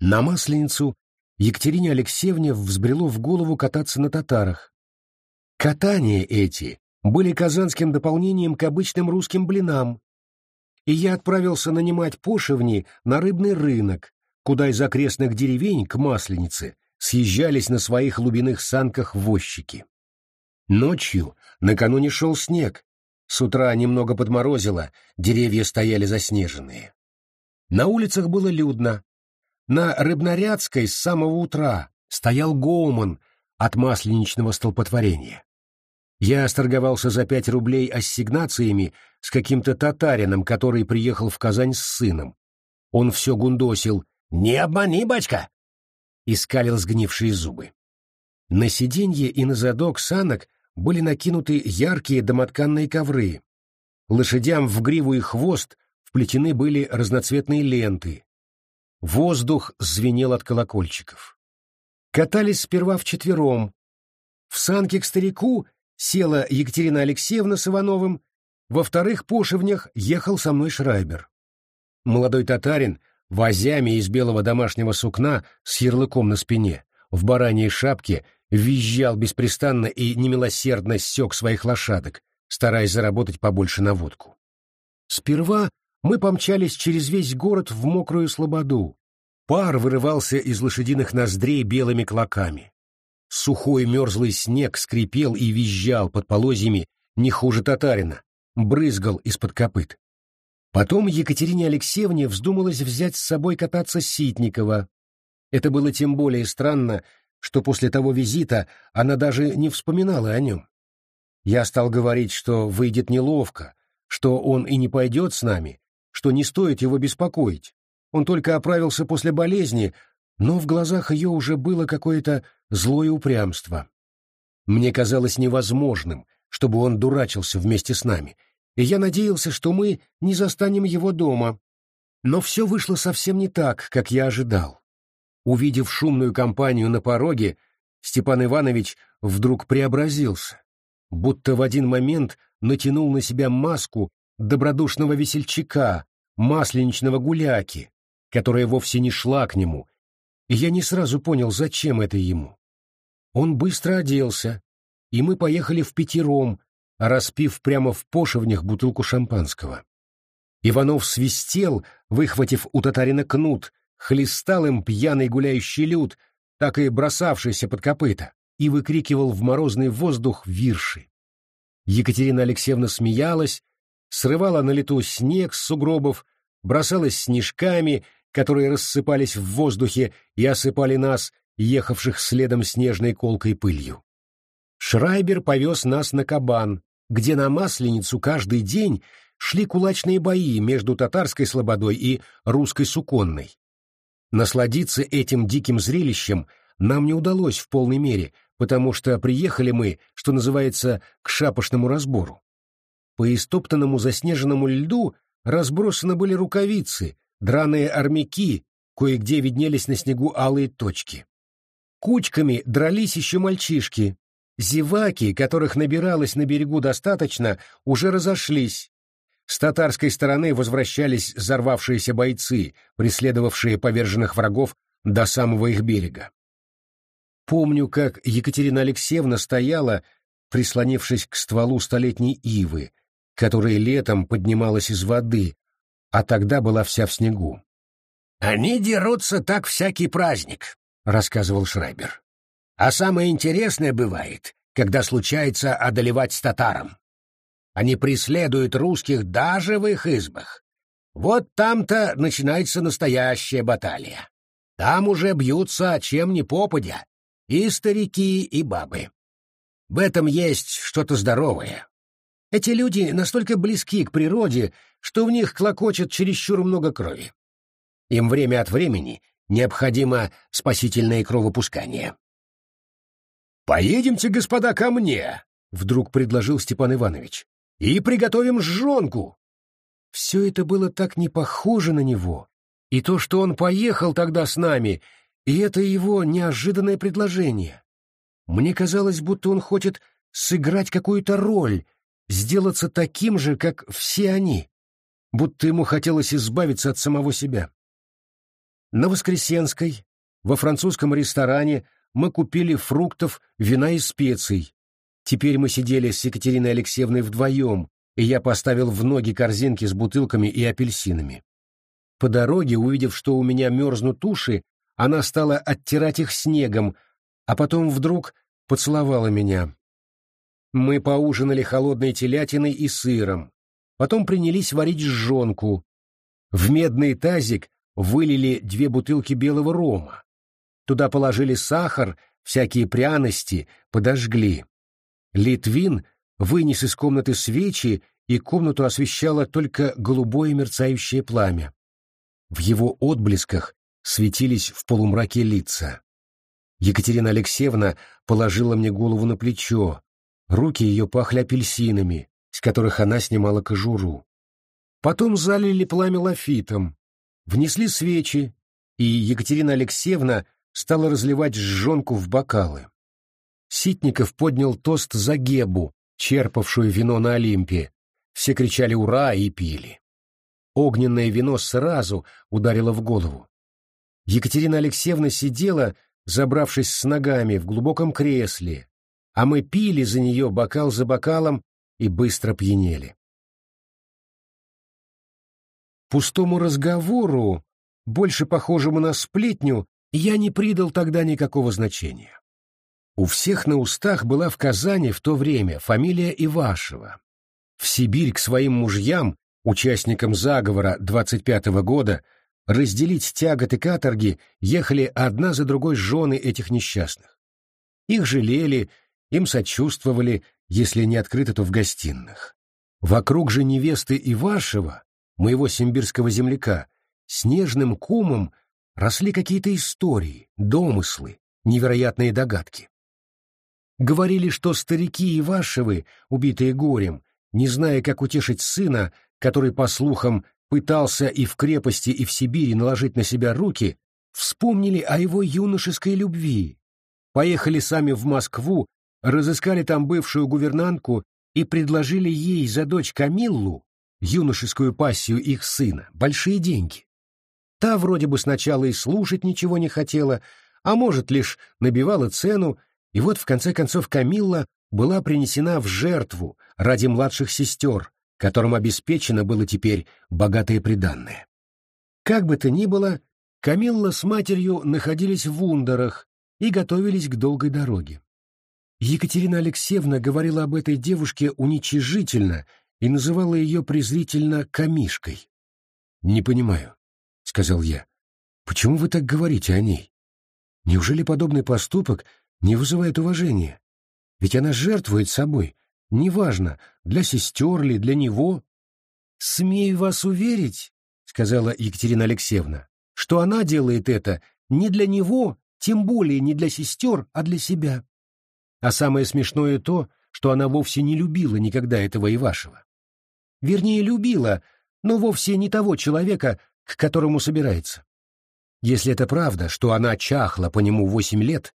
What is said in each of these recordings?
На Масленицу Екатерине Алексеевне взбрело в голову кататься на татарах. Катания эти были казанским дополнением к обычным русским блинам, и я отправился нанимать пошивни на рыбный рынок, куда из окрестных деревень к Масленице съезжались на своих лубяных санках возчики. Ночью накануне шел снег, с утра немного подморозило, деревья стояли заснеженные. На улицах было людно. На Рыбнорядской с самого утра стоял Гоуман от масленичного столпотворения. Я сторговался за пять рублей ассигнациями с каким-то татарином, который приехал в Казань с сыном. Он все гундосил «Не обмани, бачка!» и скалил сгнившие зубы. На сиденье и на задок санок были накинуты яркие домотканные ковры. Лошадям в гриву и хвост вплетены были разноцветные ленты. Воздух звенел от колокольчиков. Катались сперва вчетвером. В санке к старику села Екатерина Алексеевна с Ивановым, во вторых пошивнях ехал со мной Шрайбер. Молодой татарин, возями из белого домашнего сукна с ярлыком на спине, в бараньей шапке, визжал беспрестанно и немилосердно сёк своих лошадок, стараясь заработать побольше на водку. Сперва мы помчались через весь город в мокрую слободу. Пар вырывался из лошадиных ноздрей белыми клоками. Сухой мерзлый снег скрипел и визжал под полозьями не хуже татарина, брызгал из-под копыт. Потом Екатерине Алексеевне вздумалось взять с собой кататься Ситникова. Это было тем более странно, что после того визита она даже не вспоминала о нем. Я стал говорить, что выйдет неловко, что он и не пойдет с нами, что не стоит его беспокоить. Он только оправился после болезни, но в глазах ее уже было какое-то злое упрямство. Мне казалось невозможным, чтобы он дурачился вместе с нами, и я надеялся, что мы не застанем его дома. Но все вышло совсем не так, как я ожидал. Увидев шумную компанию на пороге, Степан Иванович вдруг преобразился, будто в один момент натянул на себя маску добродушного весельчака, масленичного гуляки, которая вовсе не шла к нему, и я не сразу понял, зачем это ему. Он быстро оделся, и мы поехали в пятером, распив прямо в пошивнях бутылку шампанского. Иванов свистел, выхватив у татарина кнут, хлестал им пьяный гуляющий люд, так и бросавшийся под копыта, и выкрикивал в морозный воздух вирши. Екатерина Алексеевна смеялась, срывала на лету снег с сугробов, бросалась снежками, которые рассыпались в воздухе и осыпали нас, ехавших следом снежной колкой пылью. Шрайбер повез нас на кабан, где на Масленицу каждый день шли кулачные бои между татарской слободой и русской суконной. Насладиться этим диким зрелищем нам не удалось в полной мере, потому что приехали мы, что называется, к шапошному разбору. По истоптанному заснеженному льду разбросаны были рукавицы, драные армяки, кое-где виднелись на снегу алые точки. Кучками дрались еще мальчишки. Зеваки, которых набиралось на берегу достаточно, уже разошлись, с татарской стороны возвращались взорвавшиеся бойцы, преследовавшие поверженных врагов до самого их берега. Помню, как Екатерина Алексеевна стояла, прислонившись к стволу столетней ивы, которая летом поднималась из воды, а тогда была вся в снегу. «Они дерутся так всякий праздник», — рассказывал Шрайбер. «А самое интересное бывает, когда случается одолевать с татаром. Они преследуют русских даже в их избах. Вот там-то начинается настоящая баталия. Там уже бьются чем ни попадя, и старики, и бабы. В этом есть что-то здоровое. Эти люди настолько близки к природе, что в них клокочет чересчур много крови. Им время от времени необходимо спасительное кровопускание. «Поедемте, господа, ко мне!» — вдруг предложил Степан Иванович и приготовим жжонку. Все это было так не похоже на него. И то, что он поехал тогда с нами, и это его неожиданное предложение. Мне казалось, будто он хочет сыграть какую-то роль, сделаться таким же, как все они, будто ему хотелось избавиться от самого себя. На Воскресенской, во французском ресторане, мы купили фруктов, вина и специй. Теперь мы сидели с Екатериной Алексеевной вдвоем, и я поставил в ноги корзинки с бутылками и апельсинами. По дороге, увидев, что у меня мерзнут уши, она стала оттирать их снегом, а потом вдруг поцеловала меня. Мы поужинали холодной телятиной и сыром, потом принялись варить жжонку. В медный тазик вылили две бутылки белого рома. Туда положили сахар, всякие пряности, подожгли. Литвин вынес из комнаты свечи, и комнату освещало только голубое мерцающее пламя. В его отблесках светились в полумраке лица. Екатерина Алексеевна положила мне голову на плечо, руки ее пахли апельсинами, с которых она снимала кожуру. Потом залили пламя лафитом, внесли свечи, и Екатерина Алексеевна стала разливать жжонку в бокалы. Ситников поднял тост за Гебу, черпавшую вино на Олимпе. Все кричали «Ура!» и пили. Огненное вино сразу ударило в голову. Екатерина Алексеевна сидела, забравшись с ногами в глубоком кресле, а мы пили за нее бокал за бокалом и быстро пьянели. Пустому разговору, больше похожему на сплетню, я не придал тогда никакого значения. У всех на устах была в Казани в то время фамилия Ивашева. В Сибирь к своим мужьям участникам заговора 25-го года, разделить тяготы каторги ехали одна за другой жены этих несчастных. Их жалели, им сочувствовали, если не открыто, то в гостиных. Вокруг же невесты Ивашева, моего симбирского земляка, снежным кумом росли какие-то истории, домыслы, невероятные догадки. Говорили, что старики Ивашевы, убитые горем, не зная, как утешить сына, который, по слухам, пытался и в крепости, и в Сибири наложить на себя руки, вспомнили о его юношеской любви, поехали сами в Москву, разыскали там бывшую гувернантку и предложили ей за дочь Камиллу, юношескую пассию их сына, большие деньги. Та вроде бы сначала и слушать ничего не хотела, а может, лишь набивала цену, и вот в конце концов Камилла была принесена в жертву ради младших сестер, которым обеспечено было теперь богатое приданное. Как бы то ни было, Камилла с матерью находились в Ундерах и готовились к долгой дороге. Екатерина Алексеевна говорила об этой девушке уничижительно и называла ее презрительно «камишкой». «Не понимаю», — сказал я, — «почему вы так говорите о ней? Неужели подобный поступок не вызывает уважения? Ведь она жертвует собой, Неважно, для сестер ли, для него. «Смею вас уверить», — сказала Екатерина Алексеевна, «что она делает это не для него, тем более не для сестер, а для себя. А самое смешное то, что она вовсе не любила никогда этого Ивашева. Вернее, любила, но вовсе не того человека, к которому собирается. Если это правда, что она чахла по нему восемь лет,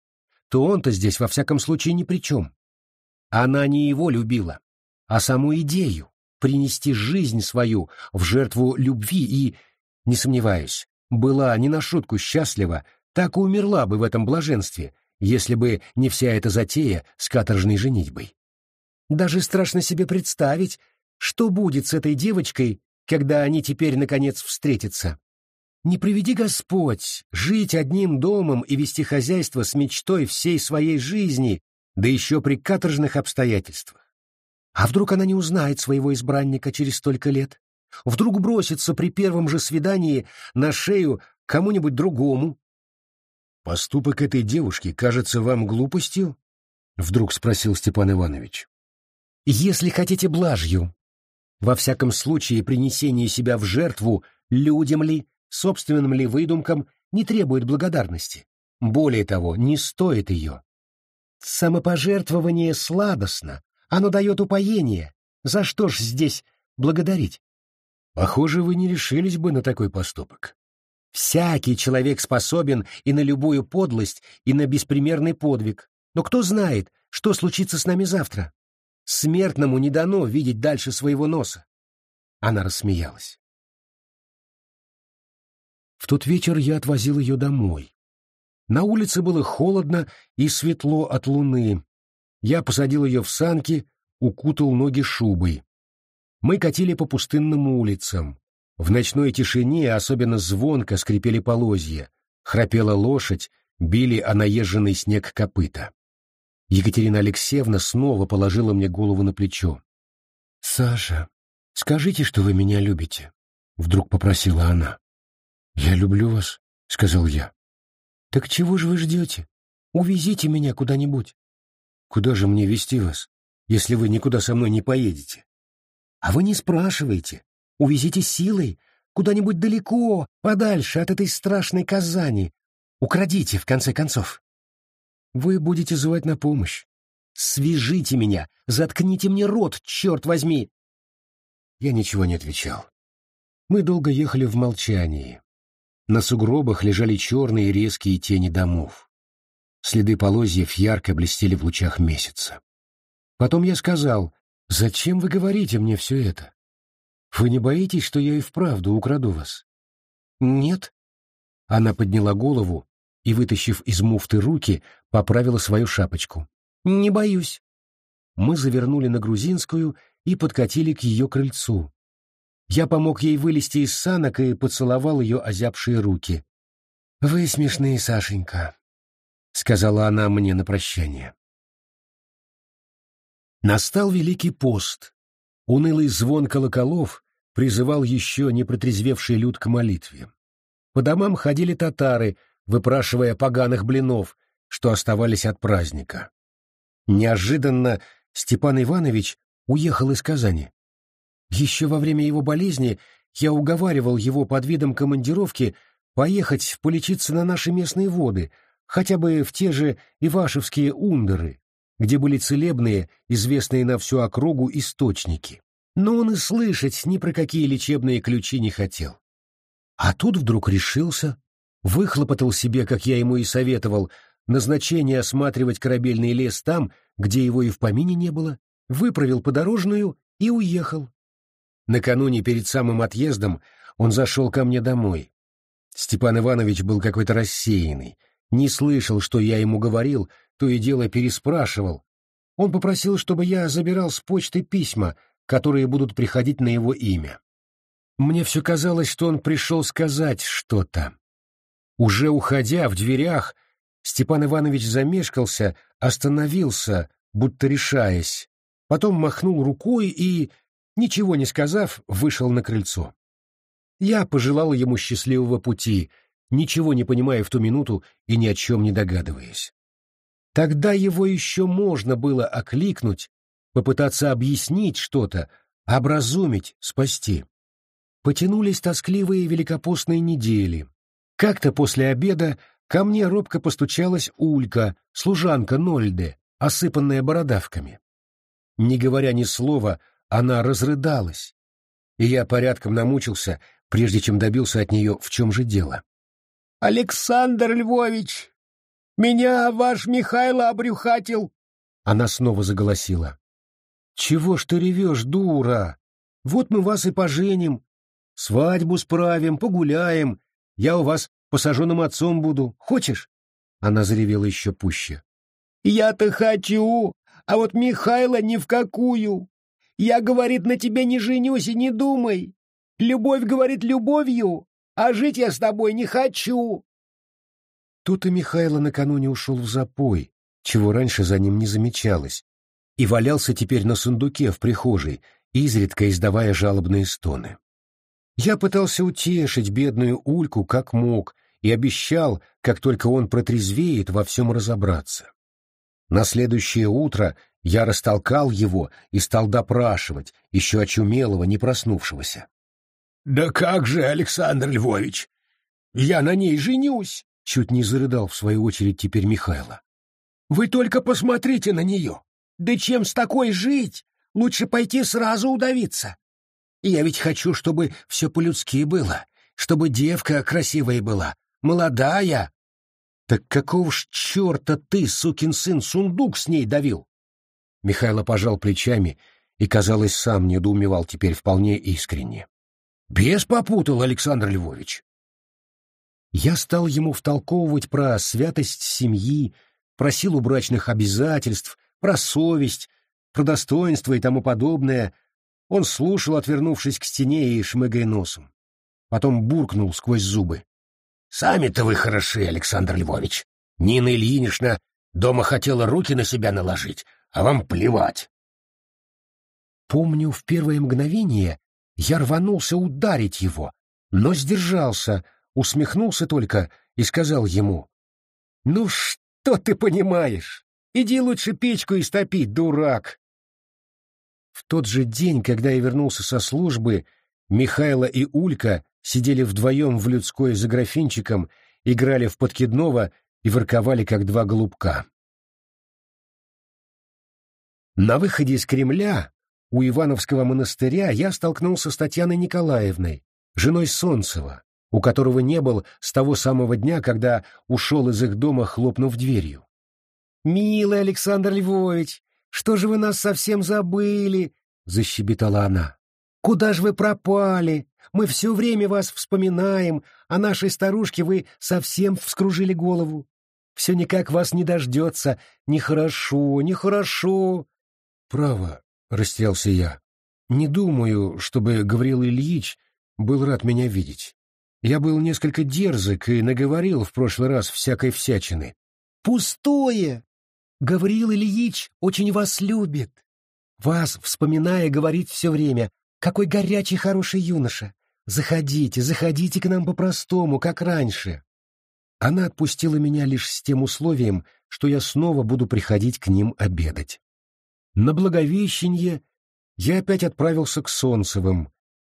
то он-то здесь во всяком случае ни при чем. Она не его любила, а саму идею принести жизнь свою в жертву любви и, не сомневаюсь, была не на шутку счастлива, так и умерла бы в этом блаженстве, если бы не вся эта затея с каторжной женитьбой. Даже страшно себе представить, что будет с этой девочкой, когда они теперь, наконец, встретятся. Не приведи Господь жить одним домом и вести хозяйство с мечтой всей своей жизни да еще при каторжных обстоятельствах. А вдруг она не узнает своего избранника через столько лет? Вдруг бросится при первом же свидании на шею кому-нибудь другому? «Поступок этой девушки кажется вам глупостью?» — вдруг спросил Степан Иванович. «Если хотите блажью. Во всяком случае, принесение себя в жертву людям ли, собственным ли выдумкам не требует благодарности. Более того, не стоит ее. Самопожертвование сладостно, оно дает упоение. За что ж здесь благодарить? Похоже, вы не решились бы на такой поступок. Всякий человек способен и на любую подлость, и на беспримерный подвиг. Но кто знает, что случится с нами завтра? Смертному не дано видеть дальше своего носа. Она рассмеялась. В тот вечер я отвозил ее домой. На улице было холодно и светло от луны. Я посадил ее в санки, укутал ноги шубой. Мы катили по пустынным улицам. В ночной тишине особенно звонко скрипели полозья, храпела лошадь, били о наезженный снег копыта. Екатерина Алексеевна снова положила мне голову на плечо. «Саша, скажите, что вы меня любите», — вдруг попросила она. «Я люблю вас», — сказал я. «Так чего же вы ждете? Увезите меня куда-нибудь». «Куда же мне везти вас, если вы никуда со мной не поедете?» «А вы не спрашивайте. Увезите силой, куда-нибудь далеко, подальше от этой страшной Казани. Украдите, в конце концов». «Вы будете звать на помощь. Свяжите меня, заткните мне рот, черт возьми!» Я ничего не отвечал. Мы долго ехали в молчании. На сугробах лежали черные резкие тени домов. Следы полозьев ярко блестели в лучах месяца. Потом я сказал, «Зачем вы говорите мне все это? Вы не боитесь, что я и вправду украду вас?» «Нет». Она подняла голову и, вытащив из муфты руки, поправила свою шапочку. «Не боюсь». Мы завернули на Грузинскую и подкатили к ее крыльцу. Я помог ей вылезти из санок и поцеловал ее озябшие руки. «Вы смешные, Сашенька», — сказала она мне на прощание. Настал Великий пост. Унылый звон колоколов призывал еще не протрезвевший люд к молитве. По домам ходили татары, выпрашивая поганых блинов, что оставались от праздника. Неожиданно Степан Иванович уехал из Казани. Еще во время его болезни я уговаривал его под видом командировки поехать полечиться на наши местные воды, хотя бы в те же Ивашевские ундеры, где были целебные, известные на всю округу источники. Но он и слышать ни про какие лечебные ключи не хотел. А тут вдруг решился, выхлопотал себе, как я ему и советовал, назначение осматривать корабельный лес там, где его и в помине не было, выправил подорожную и уехал. Накануне перед самым отъездом он зашел ко мне домой. Степан Иванович был какой-то рассеянный, не слышал, что я ему говорил, то и дело переспрашивал. Он попросил, чтобы я забирал с почты письма, которые будут приходить на его имя. Мне все казалось, что он пришел сказать что-то. Уже уходя в дверях, Степан Иванович замешкался, остановился, будто решаясь, потом махнул рукой и, ничего не сказав, вышел на крыльцо. Я пожелал ему счастливого пути, ничего не понимая в ту минуту и ни о чем не догадываясь. Тогда его еще можно было окликнуть, попытаться объяснить что-то, образумить, спасти. Потянулись тоскливые великопостные недели. Как-то после обеда ко мне робко постучалась Улька, служанка Нольде, осыпанная бородавками. Не говоря ни слова, она разрыдалась, и я порядком намучился, прежде чем добился от нее, в чем же дело. «Александр Львович, меня ваш Михайло обрюхатил!» Она снова заголосила. «Чего ж ты ревешь, дура? Вот мы вас и поженим, свадьбу справим, погуляем, я у вас посаженным отцом буду. Хочешь?» Она заревела еще пуще. «Я-то хочу, а вот Михайло ни в какую. Я, говорит, на тебе не женюсь и не думай. Любовь, говорит, любовью, а жить я с тобой не хочу. Тут и Михайло накануне ушел в запой, чего раньше за ним не замечалось, и валялся теперь на сундуке в прихожей, изредка издавая жалобные стоны. Я пытался утешить бедную Ульку как мог и обещал, как только он протрезвеет, во всем разобраться. На следующее утро я растолкал его и стал допрашивать, еще очумелого, не проснувшегося. «Да как же, Александр Львович! Я на ней женюсь!» Чуть не зарыдал в свою очередь теперь Михайло. «Вы только посмотрите на нее! Да чем с такой жить? Лучше пойти сразу удавиться. Я ведь хочу, чтобы все по-людски было, чтобы девка красивая была, молодая. Так какого ж черта ты, сукин сын, сундук с ней давил? Михайло пожал плечами и, казалось, сам недоумевал теперь вполне искренне. Без попутал, Александр Львович. Я стал ему втолковывать про святость семьи, про силу брачных обязательств, про совесть, про достоинство и тому подобное. Он слушал, отвернувшись к стене и шмыгая носом. Потом буркнул сквозь зубы. «Сами-то вы хороши, Александр Львович. Нина Ильинична дома хотела руки на себя наложить, а вам плевать». Помню, в первое мгновение я рванулся ударить его, но сдержался, усмехнулся только и сказал ему, «Ну что ты понимаешь? Иди лучше печку истопить, дурак!» В тот же день, когда я вернулся со службы, Михайло и Улька сидели вдвоем в людской за графинчиком, играли в подкидного и ворковали, как два голубка. На выходе из Кремля у Ивановского монастыря я столкнулся с Татьяной Николаевной, женой Солнцева, у которого не был с того самого дня, когда ушел из их дома, хлопнув дверью. «Милый Александр Львович, что же вы нас совсем забыли?» — защебетала она. «Куда же вы пропали? Мы все время вас вспоминаем, а нашей старушке вы совсем вскружили голову. Все никак вас не дождется. Нехорошо, нехорошо». «Право, — растерялся я. «Не думаю, чтобы Гаврил Ильич был рад меня видеть. Я был несколько дерзок и наговорил в прошлый раз всякой всячины». «Пустое! Гаврил Ильич очень вас любит. Вас, вспоминая, говорит все время, какой горячий хороший юноша. Заходите, заходите к нам по-простому, как раньше». Она отпустила меня лишь с тем условием, что я снова буду приходить к ним обедать. На Благовещенье я опять отправился к Солнцевым.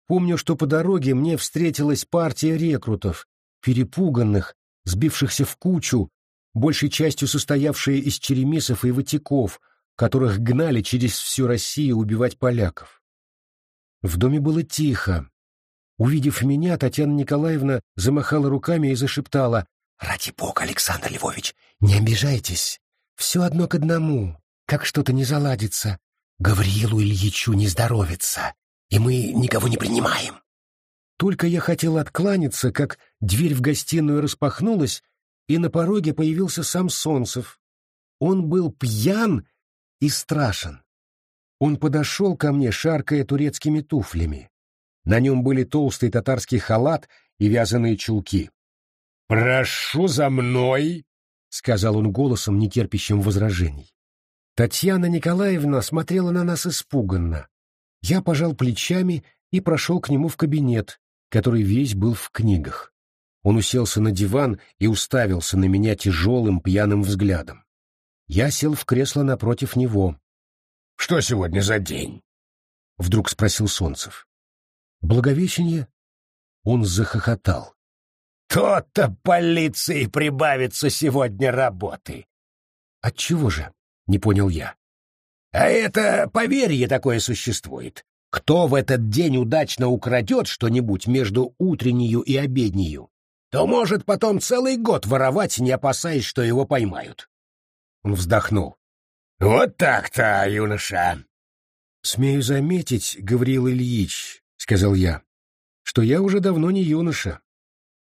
Помню, что по дороге мне встретилась партия рекрутов, перепуганных, сбившихся в кучу, большей частью состоявшие из черемисов и ватиков, которых гнали через всю Россию убивать поляков. В доме было тихо. Увидев меня, Татьяна Николаевна замахала руками и зашептала «Ради бога, Александр Львович, не обижайтесь, все одно к одному как что-то не заладится. Гавриилу Ильичу не здоровится, и мы никого не принимаем. Только я хотел откланяться, как дверь в гостиную распахнулась, и на пороге появился сам Солнцев. Он был пьян и страшен. Он подошел ко мне, шаркая турецкими туфлями. На нем были толстый татарский халат и вязаные чулки. «Прошу за мной!» — сказал он голосом, нетерпящим возражений. Татьяна Николаевна смотрела на нас испуганно. Я пожал плечами и прошел к нему в кабинет, который весь был в книгах. Он уселся на диван и уставился на меня тяжелым пьяным взглядом. Я сел в кресло напротив него. — Что сегодня за день? — вдруг спросил Солнцев. — Благовещение. Он захохотал. — То-то полиции прибавится сегодня работы. — Отчего же? не понял я. А это поверье такое существует. Кто в этот день удачно украдет что-нибудь между утреннюю и обеднею, то может потом целый год воровать, не опасаясь, что его поймают. Он вздохнул. Вот так-то, юноша. Смею заметить, Гавриил Ильич, сказал я, что я уже давно не юноша.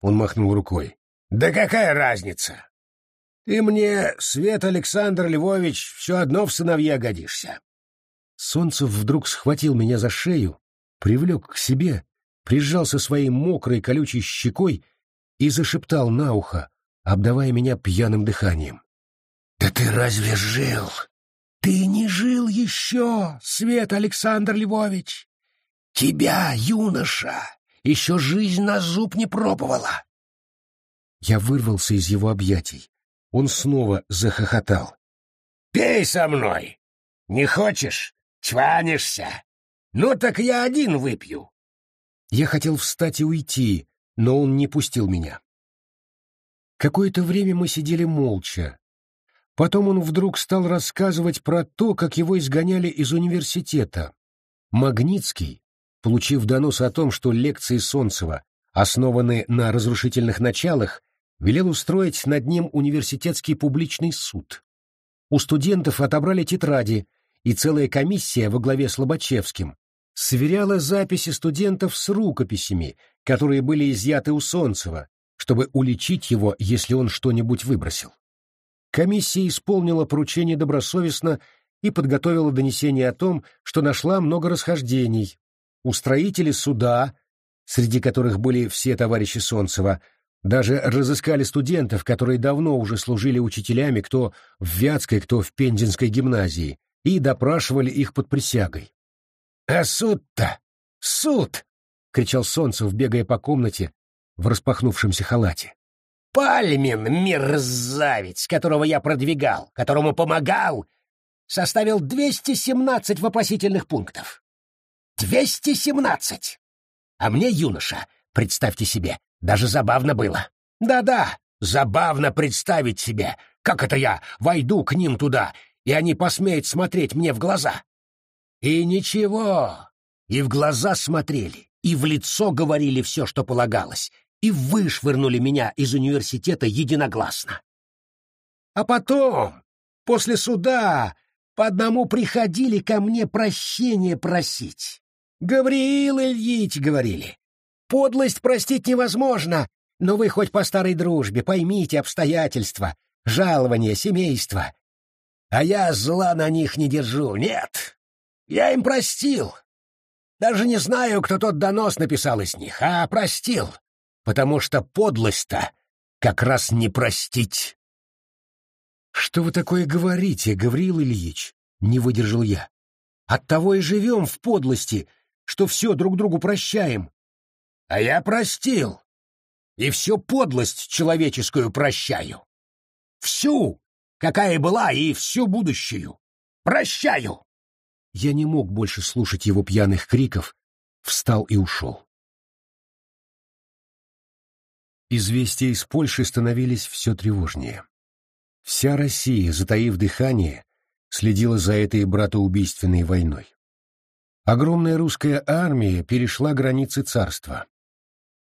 Он махнул рукой. Да какая разница? Ты мне, Свет Александр Львович, все одно в сыновья годишься. Солнцев вдруг схватил меня за шею, привлек к себе, прижался своей мокрой колючей щекой и зашептал на ухо, обдавая меня пьяным дыханием. «Да ты разве жил? Ты не жил еще, Свет Александр Львович! Тебя, юноша, еще жизнь на зуб не пробовала!» Я вырвался из его объятий. Он снова захохотал. «Пей со мной! Не хочешь? Чванишься! Ну так я один выпью!» Я хотел встать и уйти, но он не пустил меня. Какое-то время мы сидели молча. Потом он вдруг стал рассказывать про то, как его изгоняли из университета. Магнитский, получив донос о том, что лекции Солнцева основаны на разрушительных началах, велел устроить над ним университетский публичный суд. У студентов отобрали тетради, и целая комиссия во главе с Лобачевским сверяла записи студентов с рукописями, которые были изъяты у Солнцева, чтобы уличить его, если он что-нибудь выбросил. Комиссия исполнила поручение добросовестно и подготовила донесение о том, что нашла много расхождений. Устроители суда, среди которых были все товарищи Солнцева, даже разыскали студентов, которые давно уже служили учителями, кто в Вятской, кто в Пензенской гимназии, и допрашивали их под присягой. «А суд-то! Суд!» — кричал Солнцев, бегая по комнате в распахнувшемся халате. «Пальмин, мерзавец, которого я продвигал, которому помогал, составил 217 вопросительных пунктов. 217! А мне, юноша, представьте себе, даже забавно было. Да-да, забавно представить себе, как это я войду к ним туда, и они посмеют смотреть мне в глаза. И ничего, и в глаза смотрели, и в лицо говорили все, что полагалось, и вышвырнули меня из университета единогласно. А потом, после суда, по одному приходили ко мне прощения просить. «Гавриил Ильич», — говорили, — «подлость простить невозможно, но вы хоть по старой дружбе поймите обстоятельства, жалование, семейство. А я зла на них не держу, нет. Я им простил. Даже не знаю, кто тот донос написал из них, а простил, потому что подлость-то как раз не простить. «Что вы такое говорите, Гавриил Ильич?» — не выдержал я. «Оттого и живем в подлости, что все друг другу прощаем». «А я простил, и всю подлость человеческую прощаю. Всю, какая была, и всю будущую. Прощаю!» Я не мог больше слушать его пьяных криков, встал и ушел. Известия из Польши становились все тревожнее. Вся Россия, затаив дыхание, следила за этой братоубийственной войной. Огромная русская армия перешла границы царства.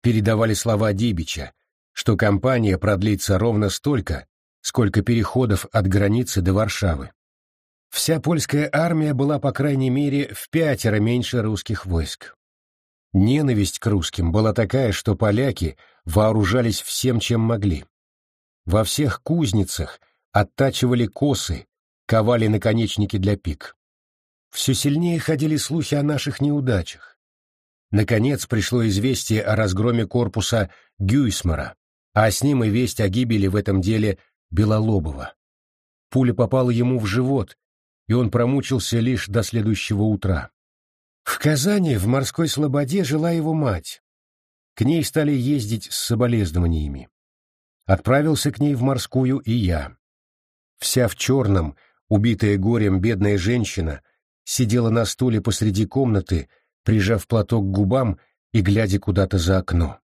Передавали слова Дибича, что кампания продлится ровно столько, сколько переходов от границы до Варшавы. Вся польская армия была, по крайней мере, в пятеро меньше русских войск. Ненависть к русским была такая, что поляки вооружались всем, чем могли. Во всех кузницах оттачивали косы, ковали наконечники для пик. Все сильнее ходили слухи о наших неудачах. Наконец пришло известие о разгроме корпуса Гюйсмара, а с ним и весть о гибели в этом деле Белолобова. Пуля попала ему в живот, и он промучился лишь до следующего утра. В Казани, в морской слободе, жила его мать. К ней стали ездить с соболезнованиями. Отправился к ней в морскую и я. Вся в черном, убитая горем бедная женщина, сидела на стуле посреди комнаты, прижав платок к губам и глядя куда-то за окно.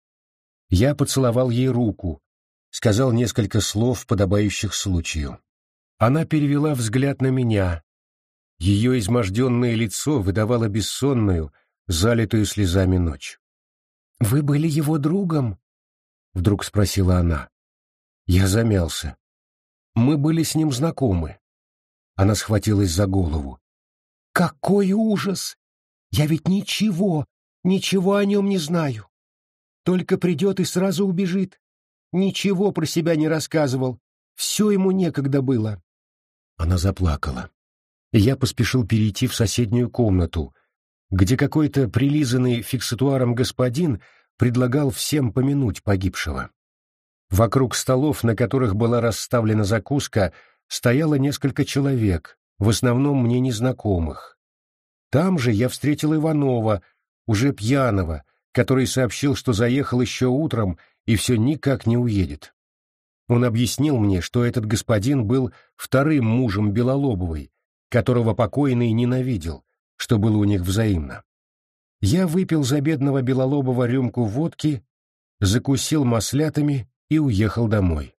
Я поцеловал ей руку, сказал несколько слов, подобающих случаю. Она перевела взгляд на меня, ее изможденное лицо выдавало бессонную, залитую слезами ночь. «Вы были его другом?» — вдруг спросила она. Я замялся. Мы были с ним знакомы. Она схватилась за голову. «Какой ужас! Я ведь ничего, ничего о нем не знаю. Только придет и сразу убежит. Ничего про себя не рассказывал. Все ему некогда было». Она заплакала я поспешил перейти в соседнюю комнату, где какой-то прилизанный фиксатуаром господин предлагал всем помянуть погибшего. Вокруг столов, на которых была расставлена закуска, стояло несколько человек, в основном мне незнакомых. Там же я встретил Иванова, уже пьяного, который сообщил, что заехал еще утром и все никак не уедет. Он объяснил мне, что этот господин был вторым мужем Белолобовой, которого покойный ненавидел, что было у них взаимно. Я выпил за бедного Белолобова рюмку водки, закусил маслятами и уехал домой.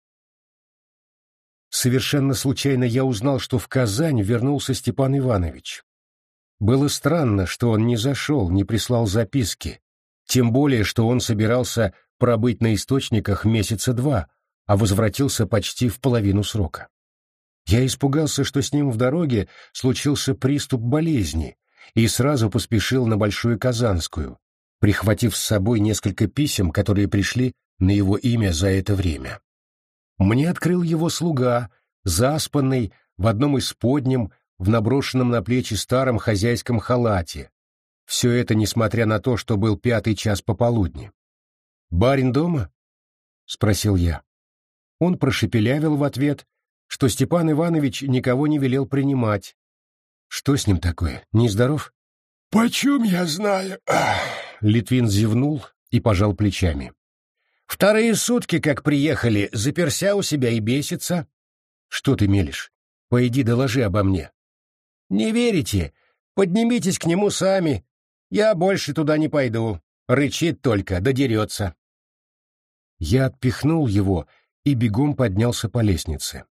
Совершенно случайно я узнал, что в Казань вернулся Степан Иванович. Было странно, что он не зашел, не прислал записки, тем более, что он собирался пробыть на источниках месяца два, а возвратился почти в половину срока. Я испугался, что с ним в дороге случился приступ болезни, и сразу поспешил на Большую Казанскую, прихватив с собой несколько писем, которые пришли на его имя за это время. Мне открыл его слуга, заспанный в одном из подням в наброшенном на плечи старом хозяйском халате. Все это несмотря на то, что был пятый час пополудни. «Барин дома?» — спросил я. Он прошепелявил в ответ, что Степан Иванович никого не велел принимать. Что с ним такое? Нездоров? «Почем я знаю?» Литвин зевнул и пожал плечами. «Вторые сутки, как приехали, заперся у себя и бесится». «Что ты мелешь? Пойди доложи обо мне». «Не верите? Поднимитесь к нему сами. Я больше туда не пойду. Рычит только, додерется». Я отпихнул его и бегом поднялся по лестнице.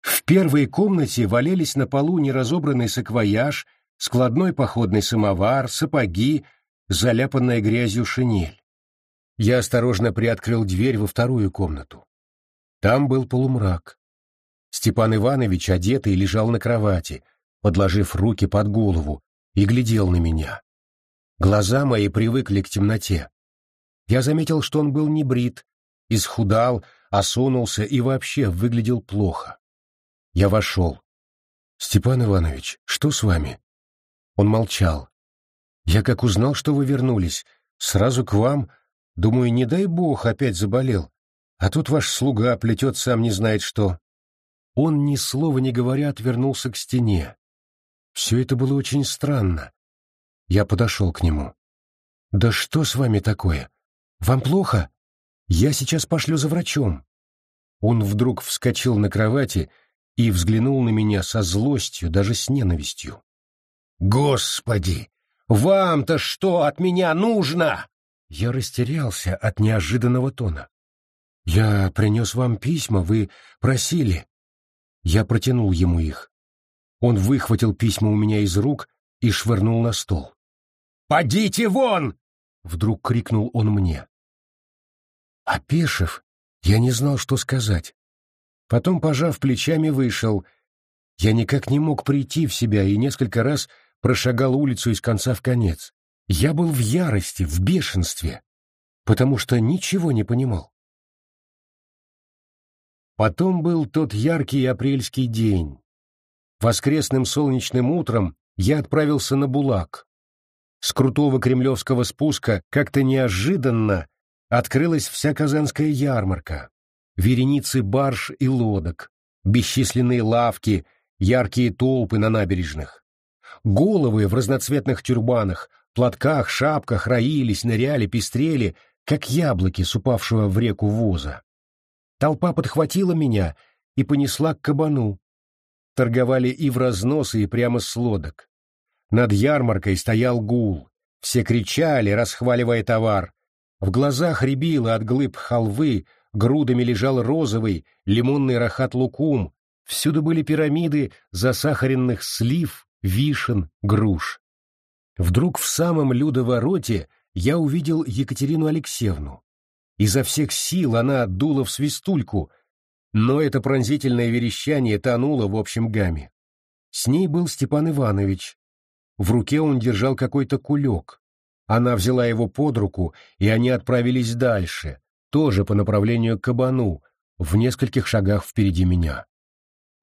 В первой комнате валялись на полу неразобранный саквояж, складной походный самовар, сапоги, заляпанная грязью шинель. Я осторожно приоткрыл дверь во вторую комнату. Там был полумрак. Степан Иванович, одетый, лежал на кровати, подложив руки под голову, и глядел на меня. Глаза мои привыкли к темноте. Я заметил, что он был не брит, исхудал, осунулся и вообще выглядел плохо. Я вошел. «Степан Иванович, что с вами?» Он молчал. «Я как узнал, что вы вернулись, сразу к вам, думаю, не дай бог, опять заболел. А тут ваш слуга плетет сам не знает что». Он, ни слова не говоря, отвернулся к стене. Все это было очень странно. Я подошел к нему. «Да что с вами такое? Вам плохо? Я сейчас пошлю за врачом». Он вдруг вскочил на кровати и взглянул на меня со злостью, даже с ненавистью. «Господи! Вам-то что от меня нужно?» Я растерялся от неожиданного тона. «Я принес вам письма, вы просили». Я протянул ему их. Он выхватил письма у меня из рук и швырнул на стол. «Подите вон!» — вдруг крикнул он мне. Опешив, я не знал, что сказать. Потом, пожав плечами, вышел. Я никак не мог прийти в себя и несколько раз прошагал улицу из конца в конец. Я был в ярости, в бешенстве, потому что ничего не понимал. Потом был тот яркий апрельский день. Воскресным солнечным утром я отправился на Булак. С крутого кремлевского спуска как-то неожиданно открылась вся казанская ярмарка вереницы барж и лодок, бесчисленные лавки, яркие толпы на набережных. Головы в разноцветных тюрбанах, платках, шапках роились, ныряли, пестрели, как яблоки с упавшего в реку воза. Толпа подхватила меня и понесла к кабану. Торговали и в разносы, и прямо с лодок. Над ярмаркой стоял гул. Все кричали, расхваливая товар. В глазах рябило от глыб халвы, грудами лежал розовый, лимонный рахат-лукум, всюду были пирамиды засахаренных слив, вишен, груш. Вдруг в самом людовороте я увидел Екатерину Алексеевну. Изо всех сил она дула в свистульку, но это пронзительное верещание тонуло в общем гамме. С ней был Степан Иванович. В руке он держал какой-то кулек. Она взяла его под руку, и они отправились дальше, тоже по направлению к кабану, в нескольких шагах впереди меня.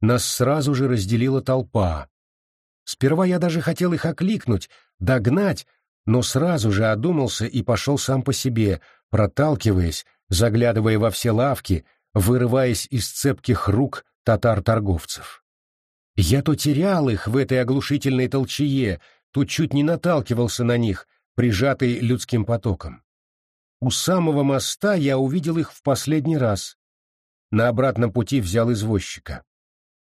Нас сразу же разделила толпа. Сперва я даже хотел их окликнуть, догнать, но сразу же одумался и пошел сам по себе, проталкиваясь, заглядывая во все лавки, вырываясь из цепких рук татар-торговцев. Я то терял их в этой оглушительной толчее, то чуть не наталкивался на них, прижатый людским потоком. У самого моста я увидел их в последний раз. На обратном пути взял извозчика.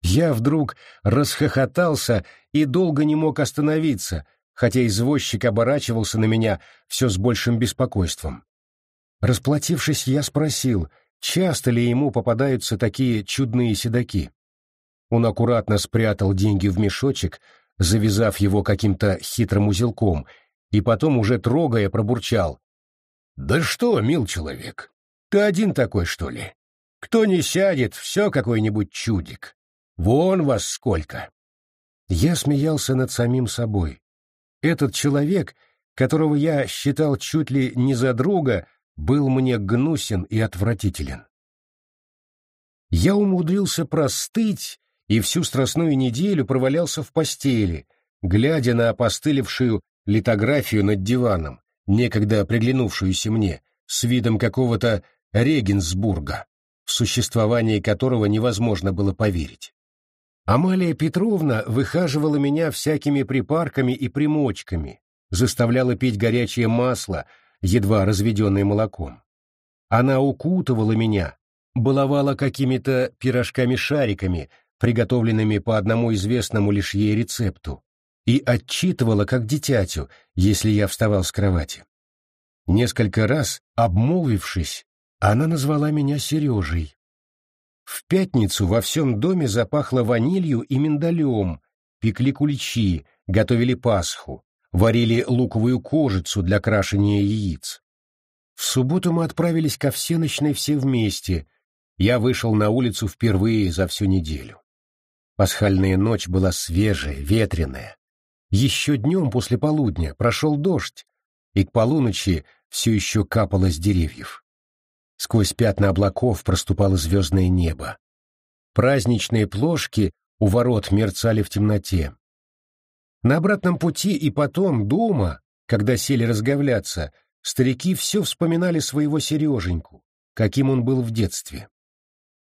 Я вдруг расхохотался и долго не мог остановиться, хотя извозчик оборачивался на меня все с большим беспокойством. Расплатившись, я спросил, часто ли ему попадаются такие чудные седаки. Он аккуратно спрятал деньги в мешочек, завязав его каким-то хитрым узелком, и потом, уже трогая, пробурчал. «Да что, мил человек, ты один такой, что ли? Кто не сядет, все какой-нибудь чудик. Вон вас сколько!» Я смеялся над самим собой. Этот человек, которого я считал чуть ли не за друга, был мне гнусен и отвратителен. Я умудрился простыть и всю страстную неделю провалялся в постели, глядя на опостылевшую литографию над диваном, некогда приглянувшуюся мне, с видом какого-то Регенсбурга, в существование которого невозможно было поверить. Амалия Петровна выхаживала меня всякими припарками и примочками, заставляла пить горячее масло, едва разведенное молоком. Она укутывала меня, баловала какими-то пирожками-шариками, приготовленными по одному известному лишь ей рецепту, и отчитывала как дитятю, если я вставал с кровати. Несколько раз, обмолвившись, она назвала меня Сережей. В пятницу во всем доме запахло ванилью и миндалем, пекли куличи, готовили пасху, варили луковую кожицу для крашения яиц. В субботу мы отправились ко всеночной все вместе. Я вышел на улицу впервые за всю неделю. Пасхальная ночь была свежая, ветреная. Еще днем после полудня прошел дождь, и к полуночи все еще капало с деревьев. Сквозь пятна облаков проступало звездное небо. Праздничные плошки у ворот мерцали в темноте. На обратном пути и потом, дома, когда сели разговляться, старики все вспоминали своего Сереженьку, каким он был в детстве.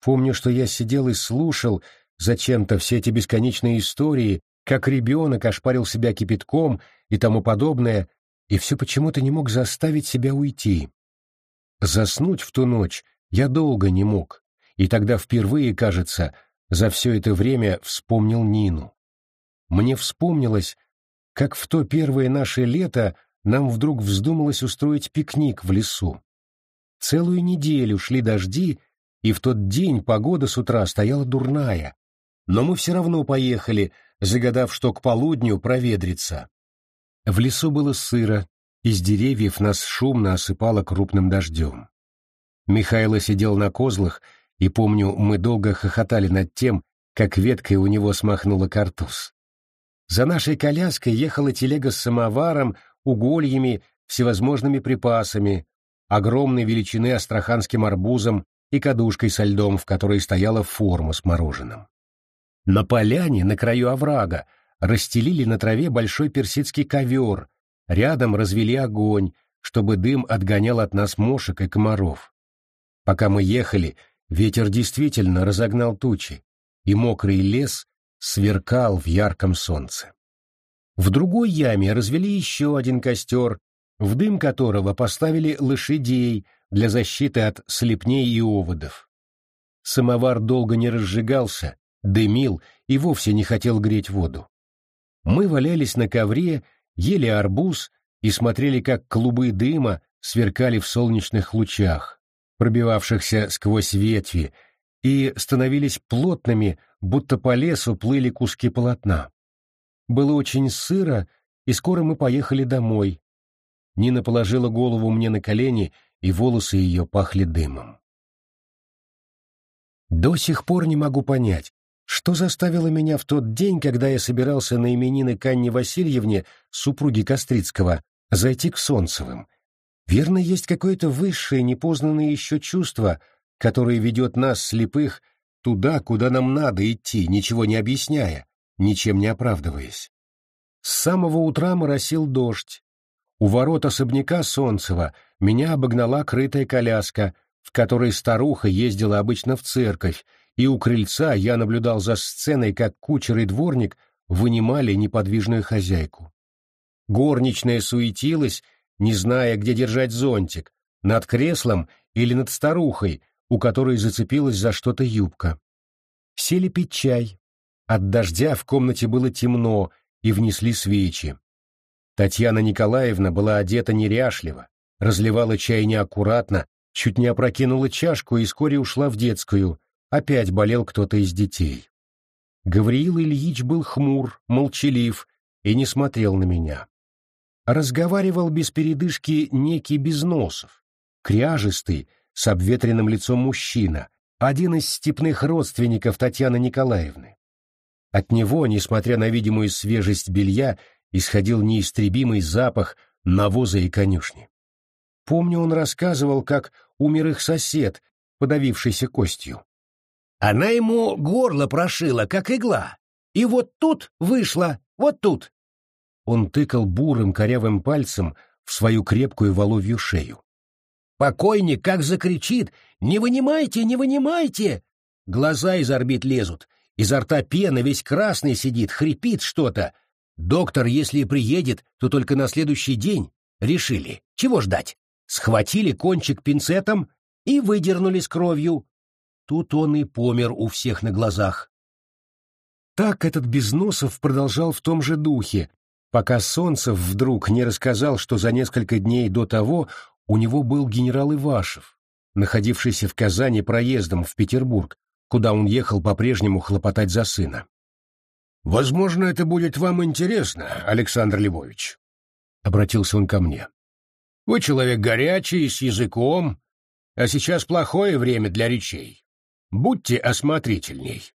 Помню, что я сидел и слушал зачем-то все эти бесконечные истории, как ребенок ошпарил себя кипятком и тому подобное, и все почему-то не мог заставить себя уйти. Заснуть в ту ночь я долго не мог, и тогда впервые, кажется, за все это время вспомнил Нину. Мне вспомнилось, как в то первое наше лето нам вдруг вздумалось устроить пикник в лесу. Целую неделю шли дожди, и в тот день погода с утра стояла дурная, но мы все равно поехали, загадав, что к полудню проветрится. В лесу было сыро, из деревьев нас шумно осыпало крупным дождем. Михайло сидел на козлах, и, помню, мы долго хохотали над тем, как веткой у него смахнула картуз. За нашей коляской ехала телега с самоваром, угольями, всевозможными припасами, огромной величины астраханским арбузом и кадушкой со льдом, в которой стояла форма с мороженым. На поляне, на краю оврага, расстелили на траве большой персидский ковер, Рядом развели огонь, чтобы дым отгонял от нас мошек и комаров. Пока мы ехали, ветер действительно разогнал тучи, и мокрый лес сверкал в ярком солнце. В другой яме развели еще один костер, в дым которого поставили лошадей для защиты от слепней и оводов. Самовар долго не разжигался, дымил и вовсе не хотел греть воду. Мы валялись на ковре ели арбуз и смотрели, как клубы дыма сверкали в солнечных лучах, пробивавшихся сквозь ветви, и становились плотными, будто по лесу плыли куски полотна. Было очень сыро, и скоро мы поехали домой. Нина положила голову мне на колени, и волосы ее пахли дымом. До сих пор не могу понять, что заставило меня в тот день, когда я собирался на именины к Анне Васильевне, супруге Кострицкого, зайти к Солнцевым? Верно, есть какое-то высшее, непознанное еще чувство, которое ведет нас, слепых, туда, куда нам надо идти, ничего не объясняя, ничем не оправдываясь. С самого утра моросил дождь. У ворот особняка Солнцева меня обогнала крытая коляска, в которой старуха ездила обычно в церковь, и у крыльца я наблюдал за сценой, как кучер и дворник вынимали неподвижную хозяйку. Горничная суетилась, не зная, где держать зонтик, над креслом или над старухой, у которой зацепилась за что-то юбка. Сели пить чай. От дождя в комнате было темно, и внесли свечи. Татьяна Николаевна была одета неряшливо, разливала чай неаккуратно, чуть не опрокинула чашку и вскоре ушла в детскую, Опять болел кто-то из детей. Гавриил Ильич был хмур, молчалив и не смотрел на меня. Разговаривал без передышки некий Безносов, кряжистый, с обветренным лицом мужчина, один из степных родственников Татьяны Николаевны. От него, несмотря на видимую свежесть белья, исходил неистребимый запах навоза и конюшни. Помню, он рассказывал, как умер их сосед, подавившийся костью. Она ему горло прошила, как игла. И вот тут вышла, вот тут. Он тыкал бурым корявым пальцем в свою крепкую воловью шею. Покойник как закричит «Не вынимайте, не вынимайте!» Глаза из орбит лезут, изо рта пена, весь красный сидит, хрипит что-то. Доктор, если приедет, то только на следующий день. Решили, чего ждать? Схватили кончик пинцетом и выдернули с кровью. Тут он и помер у всех на глазах. Так этот Безносов продолжал в том же духе, пока Солнцев вдруг не рассказал, что за несколько дней до того у него был генерал Ивашев, находившийся в Казани проездом в Петербург, куда он ехал по-прежнему хлопотать за сына. «Возможно, это будет вам интересно, Александр Львович», — обратился он ко мне. «Вы человек горячий, с языком, а сейчас плохое время для речей. Будьте осмотрительней».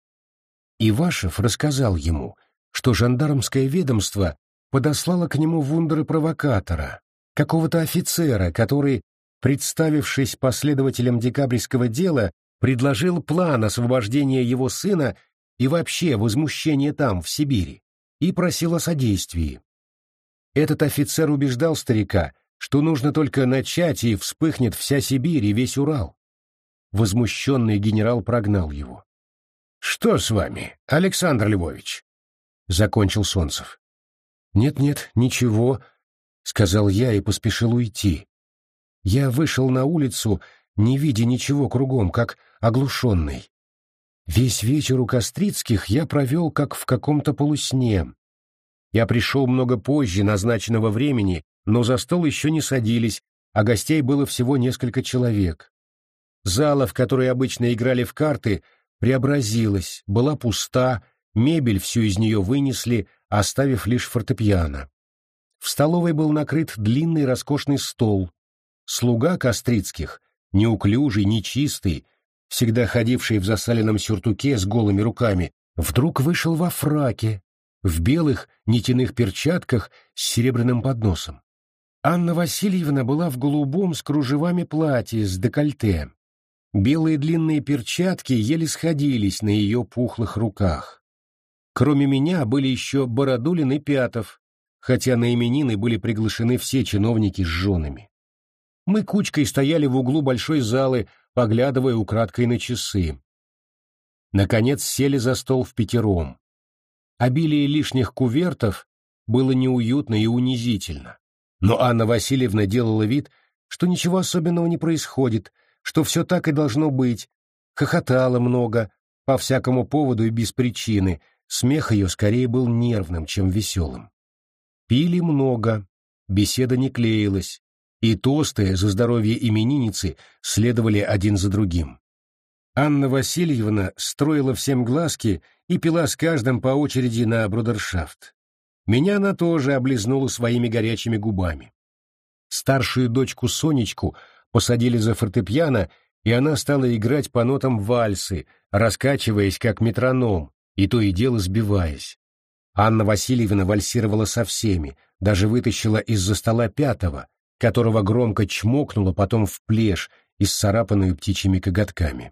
Ивашев рассказал ему, что жандармское ведомство подослало к нему вундера-провокатора, какого-то офицера, который, представившись последователем декабрьского дела, предложил план освобождения его сына и вообще возмущения там, в Сибири, и просил о содействии. Этот офицер убеждал старика, что нужно только начать, и вспыхнет вся Сибирь и весь Урал. Возмущенный генерал прогнал его. «Что с вами, Александр Львович?» — закончил Солнцев. «Нет-нет, ничего», — сказал я и поспешил уйти. Я вышел на улицу, не видя ничего кругом, как оглушенный. Весь вечер у Кострицких я провел как в каком-то полусне. Я пришел много позже назначенного времени, но за стол еще не садились, а гостей было всего несколько человек. Зала, в которой обычно играли в карты, преобразилась, была пуста, мебель всю из нее вынесли, оставив лишь фортепиано. В столовой был накрыт длинный роскошный стол. Слуга Кострицких, неуклюжий, нечистый, всегда ходивший в засаленном сюртуке с голыми руками, вдруг вышел во фраке, в белых нитяных перчатках с серебряным подносом. Анна Васильевна была в голубом с кружевами платье с декольте. Белые длинные перчатки еле сходились на ее пухлых руках. Кроме меня были еще Бородулин и Пятов, хотя на именины были приглашены все чиновники с женами. Мы кучкой стояли в углу большой залы, поглядывая украдкой на часы. Наконец сели за стол в пятером. Обилие лишних кувертов было неуютно и унизительно. Но Анна Васильевна делала вид, что ничего особенного не происходит, что все так и должно быть, хохотала много, по всякому поводу и без причины, смех ее скорее был нервным, чем веселым. Пили много, беседа не клеилась, и тосты за здоровье именинницы следовали один за другим. Анна Васильевна строила всем глазки и пила с каждым по очереди на брудершафт. Меня она тоже облизнула своими горячими губами. Старшую дочку Сонечку посадили за фортепиано, и она стала играть по нотам вальсы, раскачиваясь как метроном, и то и дело сбиваясь. Анна Васильевна вальсировала со всеми, даже вытащила из-за стола пятого, которого громко чмокнула потом в плешь, исцарапанную птичьими коготками.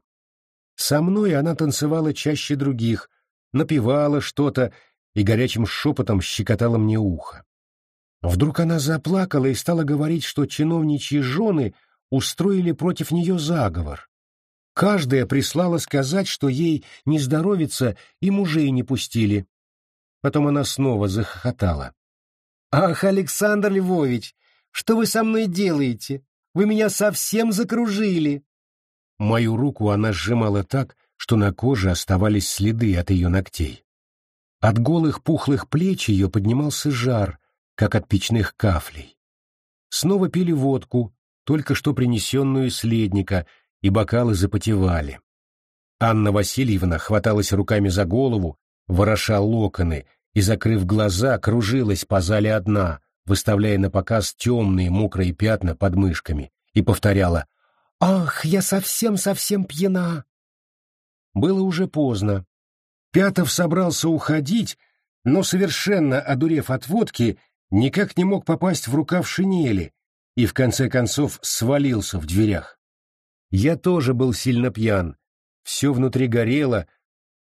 Со мной она танцевала чаще других, напевала что-то и горячим шепотом щекотала мне ухо. Вдруг она заплакала и стала говорить, что чиновничьи жены устроили против нее заговор. Каждая прислала сказать, что ей не здоровится и мужей не пустили. Потом она снова захохотала. «Ах, Александр Львович, что вы со мной делаете? Вы меня совсем закружили!» Мою руку она сжимала так, что на коже оставались следы от ее ногтей. От голых пухлых плеч ее поднимался жар, как от печных кафлей. Снова пили водку, только что принесенную из и бокалы запотевали. Анна Васильевна хваталась руками за голову, вороша локоны, и, закрыв глаза, кружилась по зале одна, выставляя на показ темные мокрые пятна под мышками, и повторяла «Ах, я совсем-совсем пьяна!» Было уже поздно. Пятов собрался уходить, но, совершенно одурев от водки, никак не мог попасть в рукав шинели, и в конце концов свалился в дверях. Я тоже был сильно пьян, все внутри горело,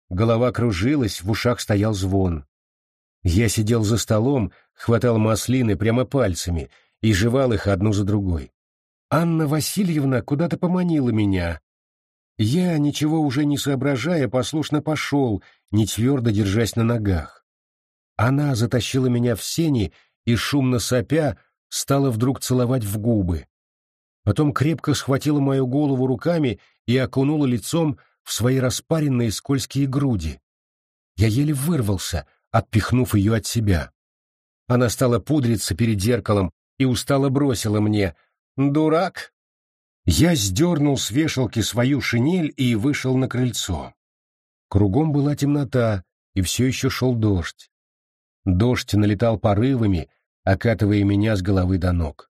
голова кружилась, в ушах стоял звон. Я сидел за столом, хватал маслины прямо пальцами и жевал их одну за другой. Анна Васильевна куда-то поманила меня. Я, ничего уже не соображая, послушно пошел, не твердо держась на ногах. Она затащила меня в сени и, шумно сопя, стала вдруг целовать в губы. Потом крепко схватила мою голову руками и окунула лицом в свои распаренные скользкие груди. Я еле вырвался, отпихнув ее от себя. Она стала пудриться перед зеркалом и устало бросила мне «Дурак!». Я сдернул с вешалки свою шинель и вышел на крыльцо. Кругом была темнота, и все еще шел дождь. Дождь налетал порывами, окатывая меня с головы до ног.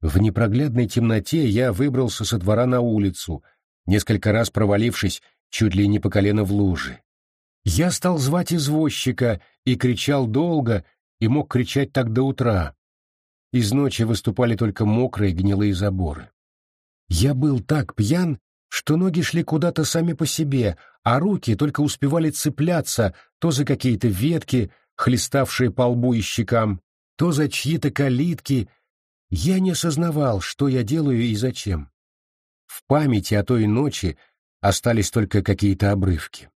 В непроглядной темноте я выбрался со двора на улицу, несколько раз провалившись чуть ли не по колено в луже. Я стал звать извозчика и кричал долго, и мог кричать так до утра. Из ночи выступали только мокрые гнилые заборы. Я был так пьян, что ноги шли куда-то сами по себе, а руки только успевали цепляться то за какие-то ветки, хлеставшие по лбу и щекам, то за чьи-то калитки. Я не осознавал, что я делаю и зачем. В памяти о той ночи остались только какие-то обрывки.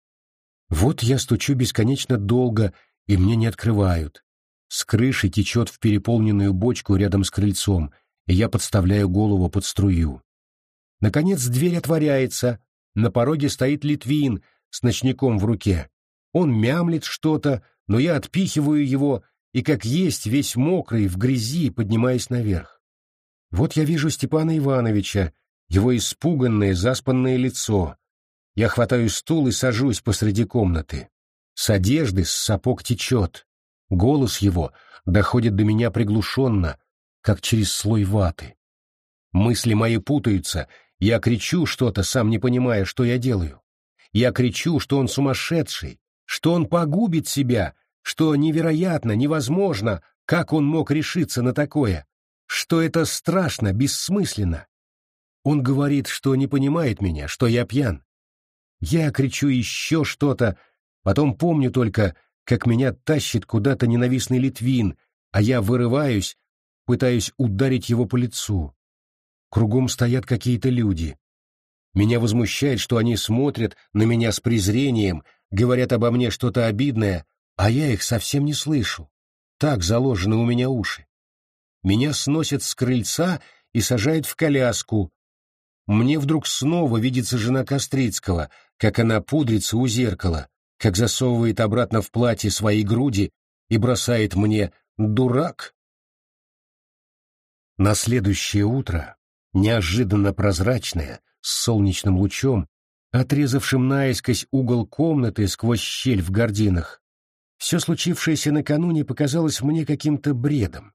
Вот я стучу бесконечно долго, и мне не открывают. С крыши течет в переполненную бочку рядом с крыльцом, и я подставляю голову под струю. Наконец дверь отворяется, на пороге стоит Литвин с ночником в руке. Он мямлит что-то, но я отпихиваю его, и как есть весь мокрый, в грязи, поднимаясь наверх. Вот я вижу Степана Ивановича, его испуганное, заспанное лицо. Я хватаю стул и сажусь посреди комнаты. С одежды, с сапог течет. Голос его доходит до меня приглушенно, как через слой ваты. Мысли мои путаются, я кричу что-то, сам не понимая, что я делаю. Я кричу, что он сумасшедший, что он погубит себя, что невероятно, невозможно, как он мог решиться на такое, что это страшно, бессмысленно. Он говорит, что не понимает меня, что я пьян. Я кричу еще что-то, потом помню только, как меня тащит куда-то ненавистный Литвин, а я вырываюсь, пытаюсь ударить его по лицу. Кругом стоят какие-то люди. Меня возмущает, что они смотрят на меня с презрением, говорят обо мне что-то обидное, а я их совсем не слышу. Так заложены у меня уши. Меня сносят с крыльца и сажают в коляску, мне вдруг снова видится жена Кострицкого, как она пудрится у зеркала, как засовывает обратно в платье свои груди и бросает мне «дурак». На следующее утро, неожиданно прозрачное, с солнечным лучом, отрезавшим наискось угол комнаты сквозь щель в гординах, все случившееся накануне показалось мне каким-то бредом.